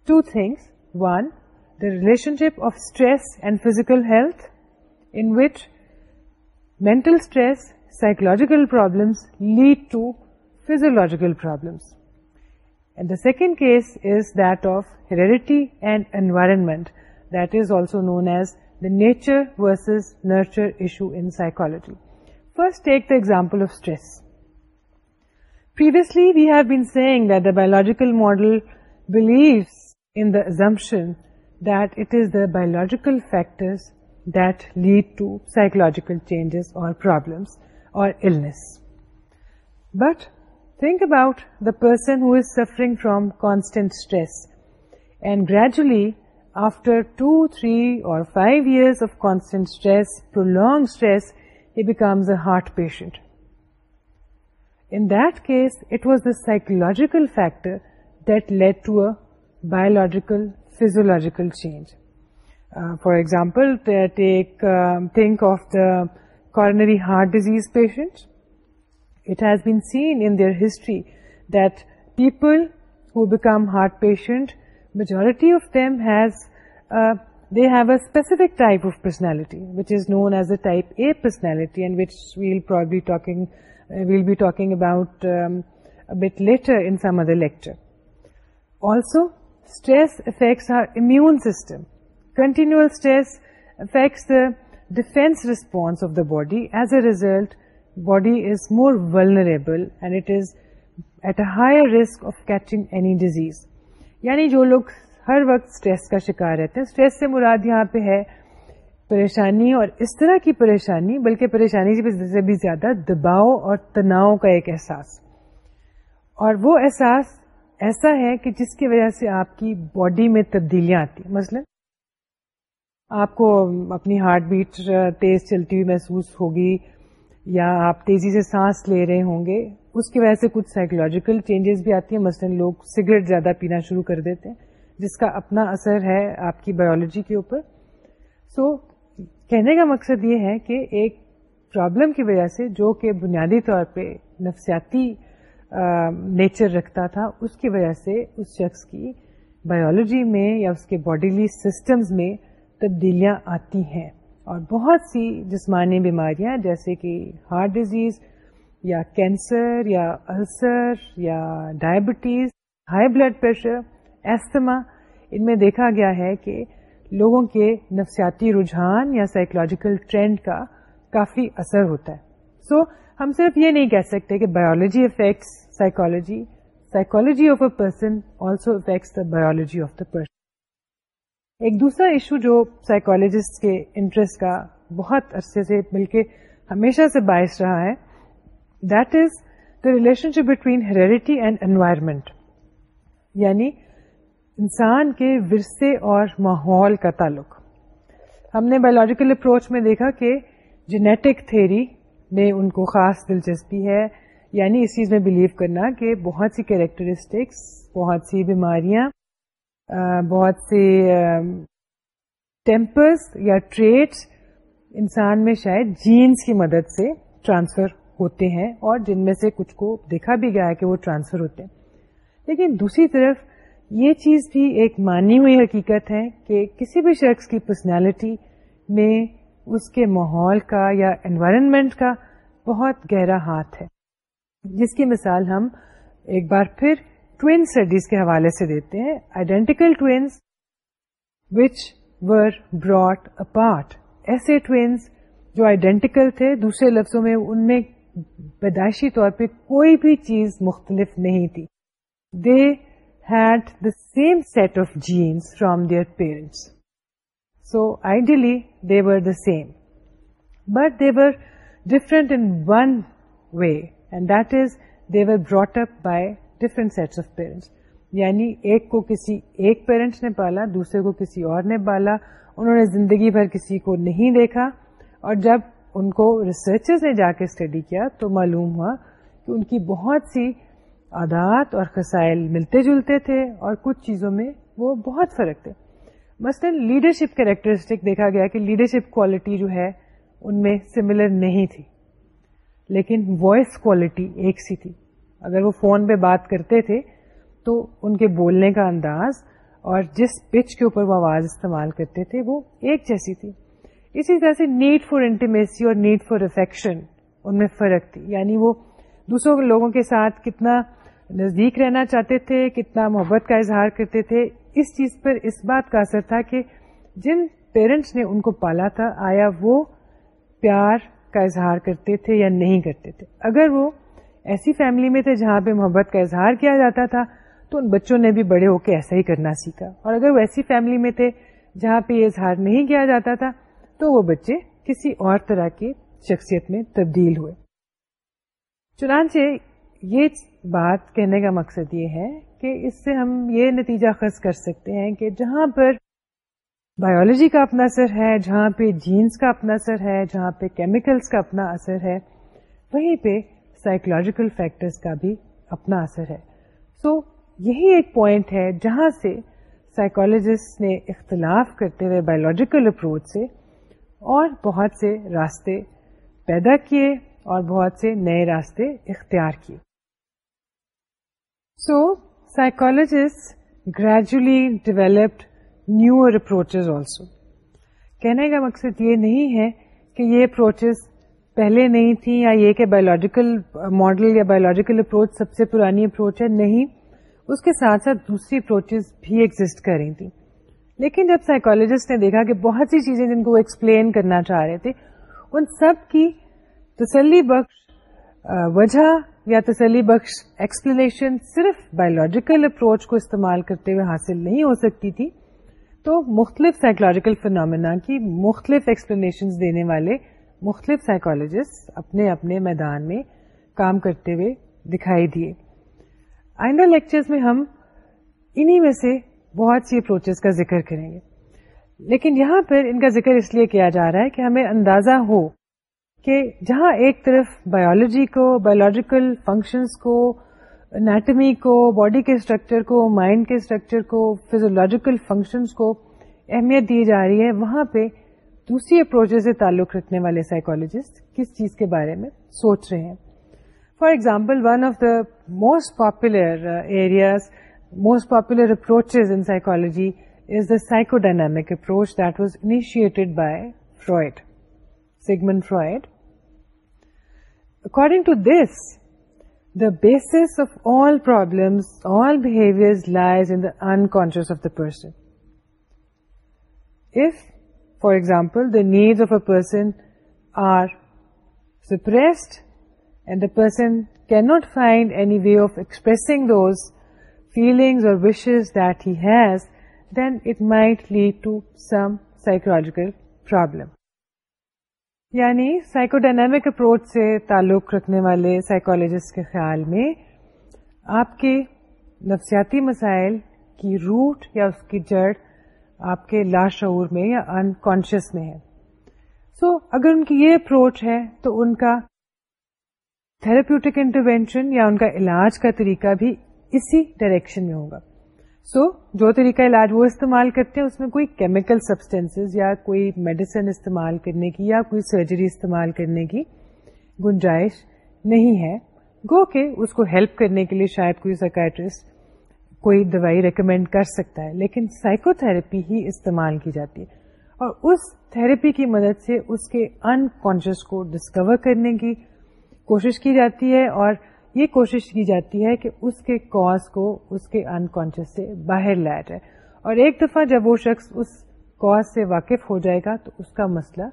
Two things: one, the relationship of stress and physical health, in which mental stress, psychological problems lead to physiological problems. And the second case is that of heredity and environment, that is also known as the nature versus nurture issue in psychology. First, take the example of stress. Previously, we have been saying that the biological model believes in the assumption that it is the biological factors that lead to psychological changes or problems or illness. But Think about the person who is suffering from constant stress, and gradually after 2, 3 or 5 years of constant stress, prolonged stress, he becomes a heart patient. In that case, it was the psychological factor that led to a biological, physiological change. Uh, for example, um, think of the coronary heart disease patient. It has been seen in their history that people who become heart patient, majority of them uh, have a specific type of personality, which is known as a type A personality, and which we'll uh, be talking about um, a bit later in some other lecture. Also, stress affects our immune system. Continual stress affects the defense response of the body. As a result, body is more vulnerable and it is at a higher risk of catching any disease یعنی جو لوگ ہر وقت stress کا شکار رہتے ہیں stress سے مراد یہاں پہ ہے پریشانی اور اس طرح کی پریشانی بلکہ پریشانی سے بھی زیادہ دباؤ اور تناؤ کا ایک احساس اور وہ احساس ایسا ہے کہ جس کی وجہ سے آپ کی باڈی میں تبدیلیاں آتی مثلا آپ کو اپنی ہارٹ بیٹ تیز چلتی ہوئی محسوس ہوگی یا آپ تیزی سے سانس لے رہے ہوں گے اس کی وجہ سے کچھ سائیکولوجیکل چینجز بھی آتی ہیں مثلاً لوگ سگریٹ زیادہ پینا شروع کر دیتے ہیں جس کا اپنا اثر ہے آپ کی بایولوجی کے اوپر سو so, کہنے کا مقصد یہ ہے کہ ایک پرابلم کی وجہ سے جو کہ بنیادی طور پہ نفسیاتی نیچر رکھتا تھا اس کی وجہ سے اس شخص کی بایولوجی میں یا اس کے باڈیلی سسٹمز میں تبدیلیاں آتی ہیں اور بہت سی جسمانی بیماریاں جیسے کہ ہارٹ ڈیزیز یا کینسر یا السر یا diabetes high blood pressure asthma ان میں دیکھا گیا ہے کہ لوگوں کے نفسیاتی رجحان یا سائیکولوجیکل ٹرینڈ کا کافی اثر ہوتا ہے سو so, ہم صرف یہ نہیں کہہ سکتے کہ biology affects psychology psychology of a person also affects the biology of the person ایک دوسرا ایشو جو سائیکولوجسٹ کے انٹرسٹ کا بہت عرصے سے بلکہ ہمیشہ سے باعث رہا ہے that is the relationship between heredity and environment یعنی انسان کے ورثے اور ماحول کا تعلق ہم نے بایولوجیکل اپروچ میں دیکھا کہ جینیٹک تھیری میں ان کو خاص دلچسپی ہے یعنی اس چیز میں بلیو کرنا کہ بہت سی کیریکٹرسٹکس بہت سی بیماریاں بہت سے ٹیمپرس یا ٹریٹس انسان میں شاید جینس کی مدد سے ٹرانسفر ہوتے ہیں اور جن میں سے کچھ کو دیکھا بھی گیا ہے کہ وہ ٹرانسفر ہوتے ہیں لیکن دوسری طرف یہ چیز بھی ایک مانی ہوئی حقیقت ہے کہ کسی بھی شخص کی پرسنالٹی میں اس کے ماحول کا یا انوائرمنٹ کا بہت گہرا ہاتھ ہے جس کی مثال ہم ایک بار پھر ٹوئن اسٹڈیز کے حوالے سے دیتے ہیں identical twins which were brought apart ایسے ٹوینس جو آئیڈینٹیکل تھے دوسرے لفظوں میں ان میں پیدائشی طور پہ کوئی بھی چیز مختلف نہیں تھی they had the same set of genes from their parents so ideally they were the same but they were different in one way and that is they were brought up by different sets of parents یعنی ایک کو کسی ایک parents نے پالا دوسرے کو کسی اور نے پالا انہوں نے زندگی بھر کسی کو نہیں دیکھا اور جب ان کو نے جا کے اسٹڈی کیا تو معلوم ہوا کہ ان کی بہت سی عادات اور خسائل ملتے جلتے تھے اور کچھ چیزوں میں وہ بہت فرق تھے مثلاً لیڈرشپ کیریکٹرسٹک دیکھا گیا کہ لیڈرشپ کوالٹی جو ہے ان میں سملر نہیں تھی لیکن وائس کوالٹی ایک سی تھی اگر وہ فون پہ بات کرتے تھے تو ان کے بولنے کا انداز اور جس پچ کے اوپر وہ آواز استعمال کرتے تھے وہ ایک جیسی تھی اسی طرح سے نیڈ فار انٹیمیسی اور نیڈ فار افیکشن ان میں فرق تھی یعنی وہ دوسروں لوگوں کے ساتھ کتنا نزدیک رہنا چاہتے تھے کتنا محبت کا اظہار کرتے تھے اس چیز پر اس بات کا اثر تھا کہ جن پیرنٹس نے ان کو پالا تھا آیا وہ پیار کا اظہار کرتے تھے یا نہیں کرتے تھے اگر وہ ایسی فیملی میں تھے جہاں پہ محبت کا اظہار کیا جاتا تھا تو ان بچوں نے بھی بڑے ہو کے ایسا ہی کرنا سیکھا اور اگر وہ ایسی فیملی میں تھے جہاں پہ یہ اظہار نہیں کیا جاتا تھا تو وہ بچے کسی اور طرح کی شخصیت میں تبدیل ہوئے چنانچہ یہ بات کہنے کا مقصد یہ ہے کہ اس سے ہم یہ نتیجہ خرچ کر سکتے ہیں کہ جہاں پر بایولوجی کا اپنا اثر ہے جہاں پہ جینس کا اپنا اثر ہے جہاں پہ کیمیکلس کا اپنا اثر ہے وہیں پہ سائیکولوجیکل فیکٹرس کا بھی اپنا اثر ہے سو یہی ایک پوائنٹ ہے جہاں سے سائیکولوجسٹ نے اختلاف کرتے ہوئے بایولوجیکل اپروچ سے اور بہت سے راستے پیدا کیے اور بہت سے نئے راستے اختیار کیے so psychologist gradually developed newer approaches also کہنے کا مقصد یہ نہیں ہے کہ یہ اپروچز پہلے نہیں تھیں یا یہ کہ بایولوجیکل ماڈل uh, یا بایولوجیکل اپروچ سب سے پرانی اپروچ ہے نہیں اس کے ساتھ ساتھ دوسری اپروچز بھی ایگزٹ کر رہی تھیں لیکن جب سائیکولوجسٹ نے دیکھا کہ بہت سی چیزیں جن کو وہ ایکسپلین کرنا چاہ رہے تھے ان سب کی تسلی بخش uh, وجہ یا تسلی بخش ایکسپلینیشن صرف بایولوجیکل اپروچ کو استعمال کرتے ہوئے حاصل نہیں ہو سکتی تھی تو مختلف سائیکولوجیکل فنامنا کی مختلف ایکسپلینیشن دینے والے مختلف سائیکالوجسٹ اپنے اپنے میدان میں کام کرتے ہوئے دکھائی دیے آئندہ لیکچرز میں ہم انہی میں سے بہت سی اپروچز کا ذکر کریں گے لیکن یہاں پر ان کا ذکر اس لیے کیا جا رہا ہے کہ ہمیں اندازہ ہو کہ جہاں ایک طرف بایولوجی کو بایولوجیکل فنکشنز کو انیٹمی کو باڈی کے اسٹرکچر کو مائنڈ کے اسٹرکچر کو فیزولوجیکل فنکشنز کو اہمیت دی جا رہی ہے وہاں پہ دوسری اپروچ سے تعلق رکھنے والے سائکالوجیسٹ کس چیز کے بارے میں سوچ رہے ہیں for example one of the most popular areas most popular approaches in psychology is the psychodynamic approach that was initiated by Freud Sigmund Freud according to this the base of all problem all behaviours lies in in unconscious of person If for example the needs of a person are suppressed and the person can not find any way of expressing those feelings اور that that has then it might lead to some psychological problem یعنی psychodynamic approach سے تعلق رکھنے والے psychologist کے خیال میں آپ کے نفسیاتی مسائل کی روٹ یا اس کی جڑ آپ کے لاشعور میں یا انکانشیس میں ہے سو so, اگر ان کی یہ اپروچ ہے تو ان کا تھراپیوٹک انٹروینشن یا ان کا علاج کا طریقہ بھی اسی ڈائریکشن میں ہوگا سو so, جو طریقہ علاج وہ استعمال کرتے ہیں اس میں کوئی کیمیکل سبسٹینسز یا کوئی میڈیسن استعمال کرنے کی یا کوئی سرجری استعمال کرنے کی گنجائش نہیں ہے گو کہ اس کو ہیلپ کرنے کے لیے شاید کوئی سائکٹرسٹ کوئی دوائی ریکمینڈ کر سکتا ہے لیکن سائیکو تھراپی ہی استعمال کی جاتی ہے اور اس تھراپی کی مدد سے اس کے انکانشیس کو ڈسکور کرنے کی کوشش کی جاتی ہے اور یہ کوشش کی جاتی ہے کہ اس کے کاز کو اس کے انکانشیس سے باہر لایا جائے اور ایک دفعہ جب وہ شخص اس کاز سے واقف ہو جائے گا تو اس کا مسئلہ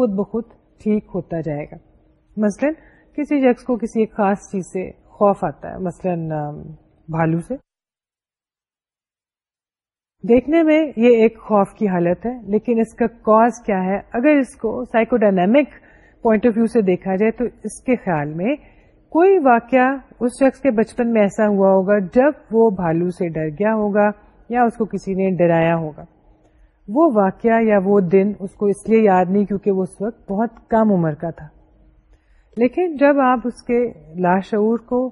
خود بخود ٹھیک ہوتا جائے گا مثلاً کسی شخص کو کسی ایک خاص چیز سے خوف آتا ہے مثلاً بھالو سے دیکھنے میں یہ ایک خوف کی حالت ہے لیکن اس کا کاز کیا ہے اگر اس کو psychodynamic point of view سے دیکھا جائے تو اس کے خیال میں کوئی واقعہ اس شخص کے بچپن میں ایسا ہوا ہوگا جب وہ بھالو سے ڈر گیا ہوگا یا اس کو کسی نے ڈرایا ہوگا وہ واقعہ یا وہ دن اس کو اس لیے یاد نہیں کیونکہ وہ اس وقت بہت کم عمر کا تھا لیکن جب آپ اس کے لاشعور کو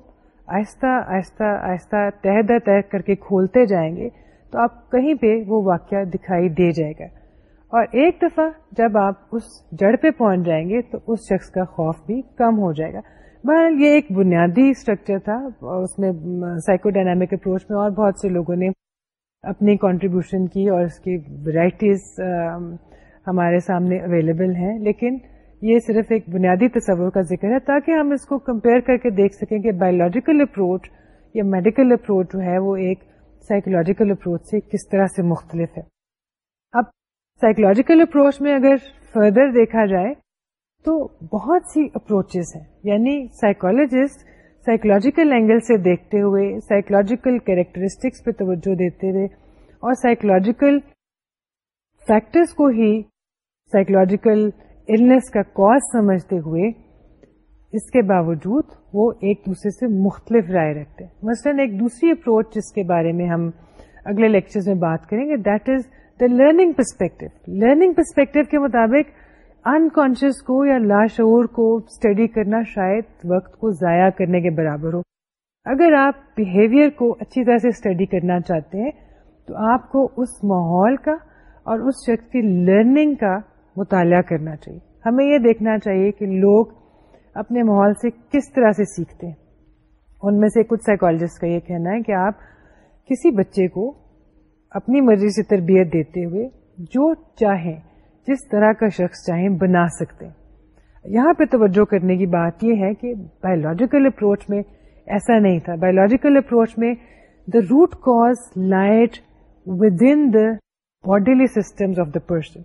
آہستہ آہستہ آہستہ تہ تہ کر کے کھولتے جائیں گے تو آپ کہیں پہ وہ واقعہ دکھائی دے جائے گا اور ایک دفعہ جب آپ اس جڑ پہ پہنچ جائیں گے تو اس شخص کا خوف بھی کم ہو جائے گا بہرحال یہ ایک بنیادی اسٹرکچر تھا اور اس میں سائیکو ڈائنامک اپروچ میں اور بہت سے لوگوں نے اپنی کانٹریبیوشن کی اور اس کی ورائٹیز ہمارے سامنے اویلیبل ہیں لیکن یہ صرف ایک بنیادی تصور کا ذکر ہے تاکہ ہم اس کو کمپیئر کر کے دیکھ سکیں کہ بایولوجیکل اپروچ یا میڈیکل اپروچ جو ہے وہ ایک سائیکولوجیکل اپروچ سے کس طرح سے مختلف ہے اب سائیکولوجیکل اپروچ میں اگر فردر دیکھا جائے تو بہت سی اپروچز ہیں یعنی سائیکولوجسٹ سائیکولوجیکل اینگل سے دیکھتے ہوئے سائیکولوجیکل کیریکٹرسٹکس پہ توجہ دیتے ہوئے اور سائیکولوجیکل فیکٹرس کو ہی سائیکولوجیکل النس کا کوز سمجھتے ہوئے اس کے باوجود وہ ایک دوسرے سے مختلف رائے رکھتے ہیں مثلاً ایک دوسری اپروچ جس کے بارے میں ہم اگلے لیکچر میں بات کریں گے that is the learning perspective learning perspective کے مطابق انکانشیس کو یا لاشعور کو اسٹڈی کرنا شاید وقت کو ضائع کرنے کے برابر ہو اگر آپ بیہیویئر کو اچھی طرح سے اسٹڈی کرنا چاہتے ہیں تو آپ کو اس ماحول کا اور اس شخص کی لرننگ کا مطالعہ کرنا چاہیے ہمیں یہ دیکھنا چاہیے کہ لوگ اپنے ماحول سے کس طرح سے سیکھتے ان میں سے کچھ سائیکولوجسٹ کا یہ کہنا ہے کہ آپ کسی بچے کو اپنی مرضی سے تربیت دیتے ہوئے جو چاہیں جس طرح کا شخص چاہیں بنا سکتے یہاں پہ توجہ کرنے کی بات یہ ہے کہ بایولوجیکل اپروچ میں ایسا نہیں تھا بایولوجیکل اپروچ میں the root cause light within the bodily system of the person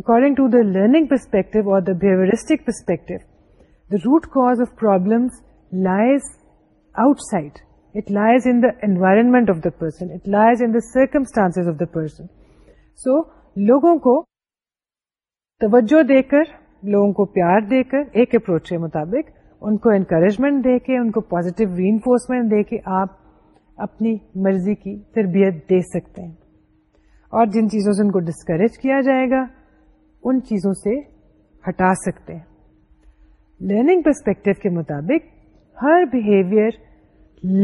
according to the learning perspective perspective root cause of problems lies outside it lies in the environment of the person it lies in the circumstance of the person so لوگوں کو توجہ دے کر لوگوں کو پیار دے کر ایک approach کے مطابق ان کو انکریجمنٹ دے کے ان کو پازیٹیو ری انفورسمنٹ دے کے آپ اپنی مرضی کی تربیت دے سکتے ہیں اور جن چیزوں سے ان کو ڈسکریج کیا جائے گا ان چیزوں سے ہٹا سکتے ہیں لرننگ پرسپیکٹو کے مطابق ہر بیہیویئر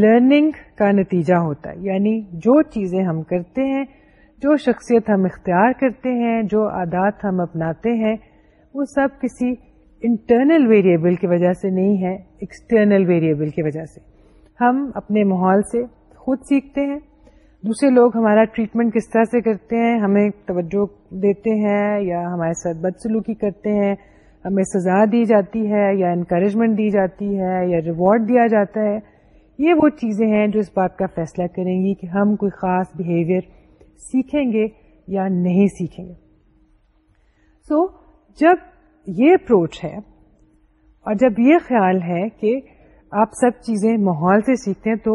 لرننگ کا نتیجہ ہوتا ہے یعنی جو چیزیں ہم کرتے ہیں جو شخصیت ہم اختیار کرتے ہیں جو عادات ہم اپناتے ہیں وہ سب کسی انٹرنل ویریبل کی وجہ سے نہیں ہے ایکسٹرنل ویریبل کی وجہ سے ہم اپنے ماحول سے خود سیکھتے ہیں دوسرے لوگ ہمارا ٹریٹمنٹ کس طرح سے کرتے ہیں ہمیں توجہ دیتے ہیں یا ہمارے ساتھ بد سلوکی کرتے ہیں ہمیں سزا دی جاتی ہے یا انکریجمنٹ دی جاتی ہے یا ریوارڈ دیا جاتا ہے یہ وہ چیزیں ہیں جو اس بات کا فیصلہ کریں گی کہ ہم کوئی خاص بہیویئر سیکھیں گے یا نہیں سیکھیں گے سو so, جب یہ اپروچ ہے اور جب یہ خیال ہے کہ آپ سب چیزیں ماحول سے سیکھتے ہیں تو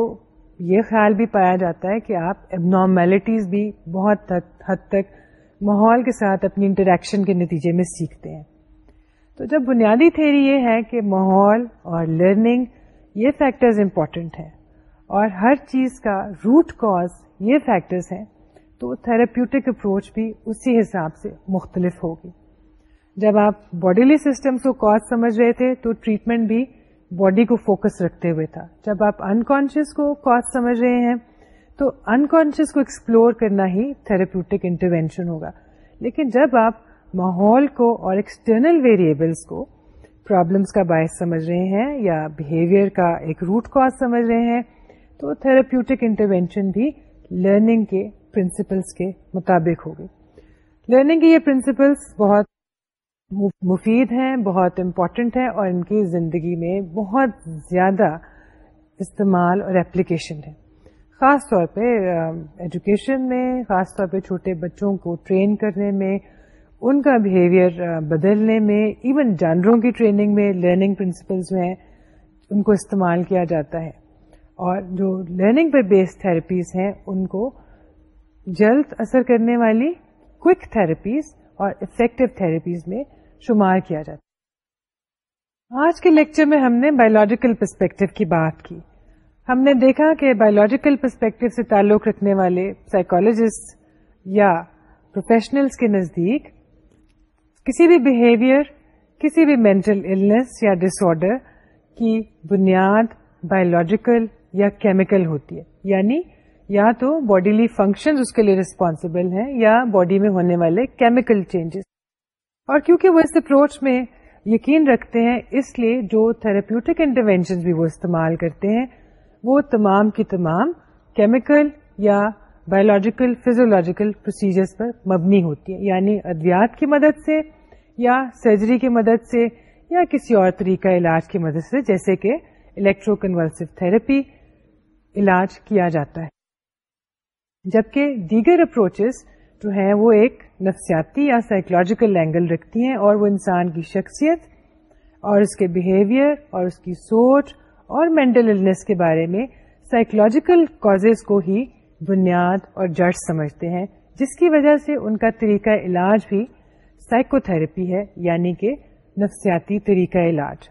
یہ خیال بھی پایا جاتا ہے کہ آپ اب نارمیلٹیز بھی بہت حد تک ماحول کے ساتھ اپنی انٹریکشن کے نتیجے میں سیکھتے ہیں تو جب بنیادی تھیری یہ ہے کہ ماحول اور لرننگ یہ فیکٹرز امپورٹنٹ ہیں اور ہر چیز کا روٹ کاز یہ فیکٹرز ہیں تو تھراپیوٹک اپروچ بھی اسی حساب سے مختلف ہوگی جب آپ باڈیلی سسٹمس کو کاز سمجھ رہے تھے تو ٹریٹمنٹ بھی باڈی کو فوکس رکھتے ہوئے تھا جب آپ انکانشیس کو کاز سمجھ رہے ہیں تو انکانشیس کو ایکسپلور کرنا ہی تھراپیوٹک انٹروینشن ہوگا لیکن جب آپ ماحول کو اور ایکسٹرنل ویریبلس کو پرابلمس کا باعث سمجھ رہے ہیں یا بیہیویئر کا ایک روٹ کاز سمجھ رہے ہیں تو تھراپیوٹک انٹروینشن بھی لرننگ کے پرنسپلس کے مطابق ہوگی لرننگ کے یہ پرنسپلس بہت مفید ہیں بہت امپورٹنٹ ہیں اور ان کی زندگی میں بہت زیادہ استعمال اور اپلیکیشن ہے خاص طور پہ ایجوکیشن میں خاص طور پہ چھوٹے بچوں کو ٹرین کرنے میں ان کا بہیویئر بدلنے میں ایون جانوروں کی ٹریننگ میں لرننگ پرنسپلز میں ان کو استعمال کیا جاتا ہے اور جو لرننگ پہ بیس تھراپیز ہیں ان کو جلد اثر کرنے والی کوئک تھراپیز اور افیکٹو تھراپیز میں شمار کیا جاتا ہے آج کے لیکچر میں ہم نے بایولوجیکل پرسپیکٹو کی بات کی ہم نے دیکھا کہ بایولوجیکل پرسپیکٹو سے تعلق رکھنے والے سائیکولوجسٹ یا پروفیشنلس کے نزدیک کسی بھی بہیویئر کسی بھی مینٹل النس یا ڈس آڈر کی بنیاد بایولوجیکل یا کیمیکل ہوتی ہے یعنی یا تو باڈیلی فنکشن اس کے لیے ریسپانسبل ہیں یا باڈی میں ہونے والے کیمیکل چینجز اور کیونکہ وہ اس اپروچ میں یقین رکھتے ہیں اس لیے جو تھراپیوٹک انٹروینشن بھی وہ استعمال کرتے ہیں وہ تمام کی تمام کیمیکل یا بایولوجیکل فیزولوجیکل پروسیجرس پر مبنی ہوتی ہے یعنی ادویات کی مدد سے یا سرجری کی مدد سے یا کسی اور طریقہ علاج کی مدد سے جیسے کہ الیکٹرو کنورسو تھراپی علاج کیا جاتا ہے جبکہ دیگر اپروچز جو ہیں وہ ایک نفسیاتی یا سائیکولوجیکل اینگل رکھتی ہیں اور وہ انسان کی شخصیت اور اس کے بیہیویئر اور اس کی سوچ اور مینٹل النس کے بارے میں سائیکولوجیکل کاز کو ہی بنیاد اور جڑ سمجھتے ہیں جس کی وجہ سے ان کا طریقہ علاج بھی سائیکو تھراپی ہے یعنی کہ نفسیاتی طریقہ علاج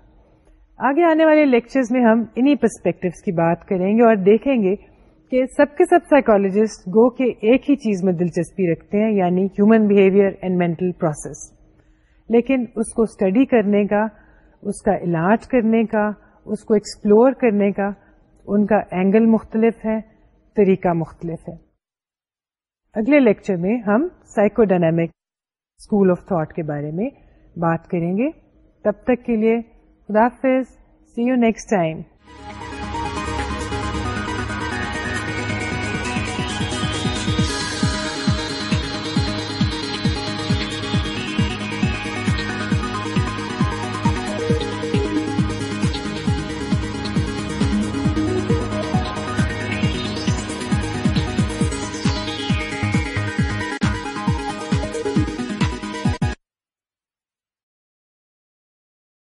آگے آنے والے لیکچرز میں ہم انہی پرسپیکٹوس کی بات کریں گے اور دیکھیں گے کہ سب کے سب سائیکولوجسٹ گو کے ایک ہی چیز میں دلچسپی رکھتے ہیں یعنی human behaviour and mental process لیکن اس کو اسٹڈی کرنے کا اس کا علاج کرنے کا اس کو ایکسپلور کرنے کا ان کا اینگل مختلف ہے طریقہ مختلف ہے اگلے لیکچر میں ہم psychodynamic school of thought کے بارے میں بات کریں گے تب تک کے لیے خدا حافظ سی یو نیکسٹ ٹائم